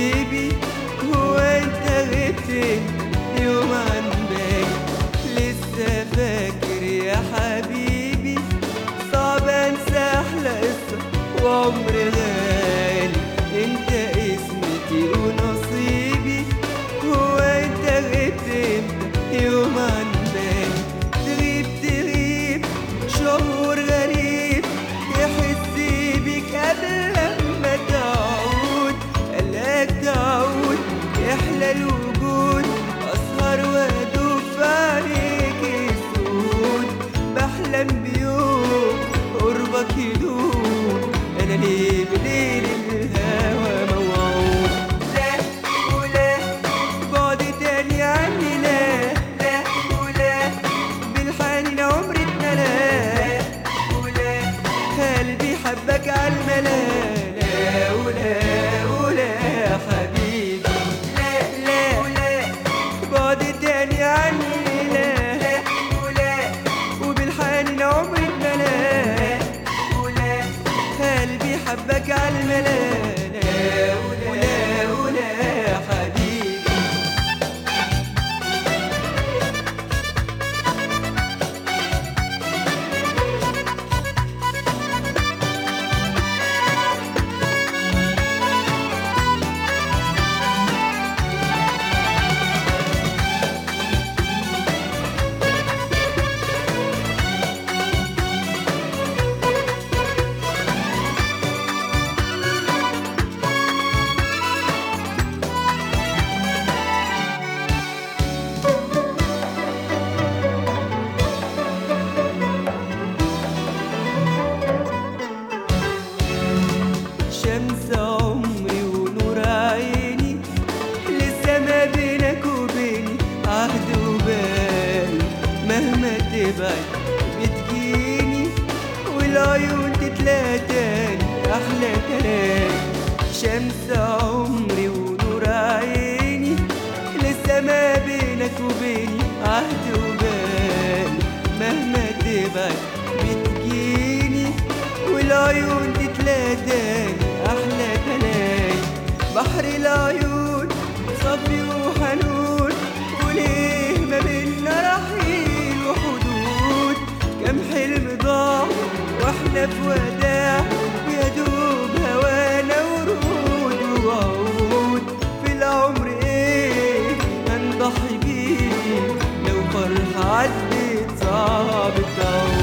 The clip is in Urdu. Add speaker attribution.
Speaker 1: حبيبي هو انت غبت يوم عن لسه فاكر يا حبيبي صعب انسى احلى قصه وعمر غالي انت اسمتي ونصيبي هو انت غبت يوم عن والعيون تتلاقى تاني احلى كلام شمس عمري ونور عيني لسه ما بينك وبيني عهد وبال مهما تبعد بتجيني والعيون تتلاقى تاني احلى كلام بحر العيون صافي وحنون وليه ما بينا رحيل وحدود كم حلم ضاع واحنا في وداع ويا دوب هوانا ورود وعود في العمر ايه هنضحي بيه لو فرحة عدت صعب تعود